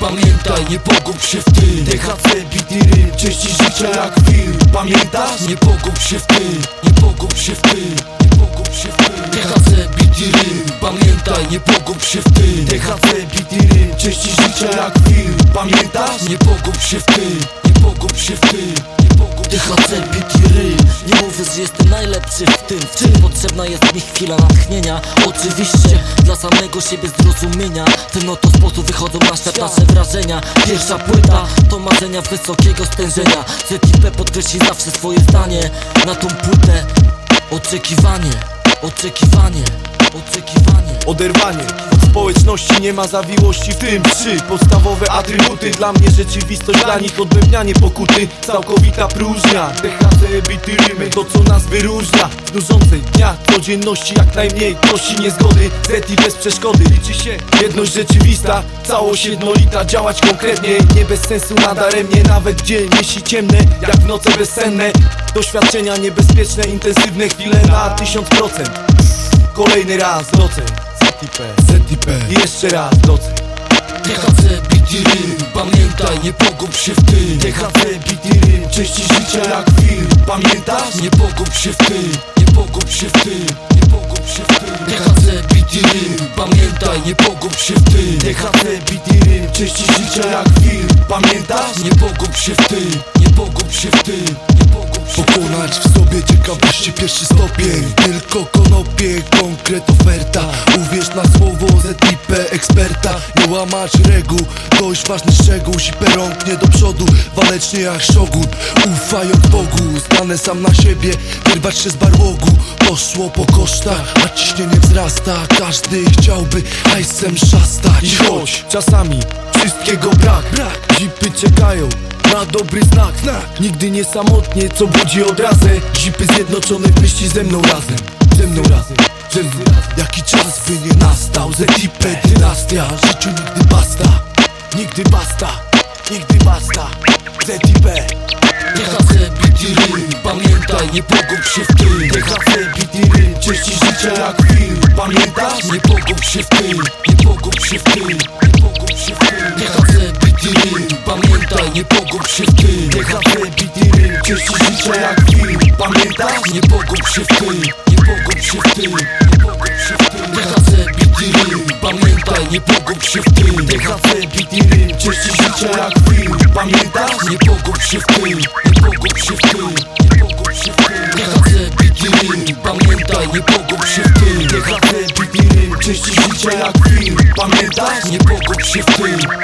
Pamiętaj, nie pogub się w ty THC, bity rym, części życia jak film. Pamiętasz? Nie pogub się w ty, nie pogub się w ty Nie pogub się w ty THC, bity rym Pamiętaj, nie pogub się w ty THC, bity rym, części życia jak film. Pamiętasz? Nie pogub się w ty, nie pogub się w ty Nie pogub się w THC, beat i mówię, że jestem najlepszy w tym W czym potrzebna jest mi chwila natchnienia. Oczywiście dla samego siebie zrozumienia. W ten oto sposób wychodzą na świat. nasze wrażenia. Pierwsza płyta to marzenia wysokiego stężenia. ZIP podkreśli zawsze swoje zdanie. Na tą płytę Oczekiwanie, oczekiwanie, oczekiwanie Oderwanie. Od społeczności nie ma zawiłości w tym Trzy podstawowe atrybuty. Dla mnie rzeczywistość, dla nich odbębnianie pokuty. Całkowita próżnia. THC, bity rymy. To co nas wyróżnia. W nużącej dnia codzienności jak najmniej Prosi niezgody, Z i bez przeszkody. Liczy się jedność rzeczywista. Całość jednolita, działać konkretnie. Nie bez sensu nadaremnie. Nawet dzień jeśli ciemne Jak w noce bezsenne. Doświadczenia niebezpieczne, intensywne chwile na tysiąc procent Kolejny raz doceń ZIP, ZIP I jeszcze raz doceń THC, bity rym Pamiętaj, nie pogub się w ty THC, bity rym, części życia jak film. Pamiętasz? Nie pogub się w ty, nie pogub się w ty Nie pogub się w ty THC, bity rym Pamiętaj, nie pogub się w ty THC, bity rym, części życia jak film. Pamiętasz? Nie pogub się w ty, nie pogub się w ty Nie pogub Pokonać w sobie ciekawości pierwszy stopień. Tylko konopie, konkret oferta. Uwierz na słowo ZIP eksperta. Nie łamać reguł, dość ważny szczegół. Zipę rąknie do przodu, walecznie jak szogun. Ufając Bogu, znane sam na siebie. Wyrwać się z barłogu, poszło po kosztach A ciśnienie wzrasta, każdy chciałby hajsem szastać I choć czasami wszystkiego brak, brak. Zipy czekają na dobry znak Nigdy nie samotnie, co budzi odrazę. Zipy zjednoczone w myśli ze mną razem. Ze mną razem, ze mną razem. Jaki czas by nie nastał, ZIP dynastia. Życiu nigdy basta. Nigdy basta, nigdy basta. ZIP THC, rym Pamiętaj, nie pogub się w ty THC, rym, części życia jak film. Pamiętasz? Nie pogub się w ty, nie pogub się w ty Nie pogub się w ty THC, bity rym Pamiętaj, nie pogub się w ty THC, bity rym, części życia jak film Pamiętasz? Nie pogub się w ty, nie pogub się w ty Nie pogub się w ty THC, bity rym Pamiętaj, nie pogub się w ty THC, bity rym, części życia jak film Pamiętasz? Nie pogub się w ty, nie pogub się w ty Nie pogub się w ty THC, bity rym Pamiętaj, nie pogub się w ty THC, bity rym, części życia jak film Pamiętasz? Nie pogub się w ty,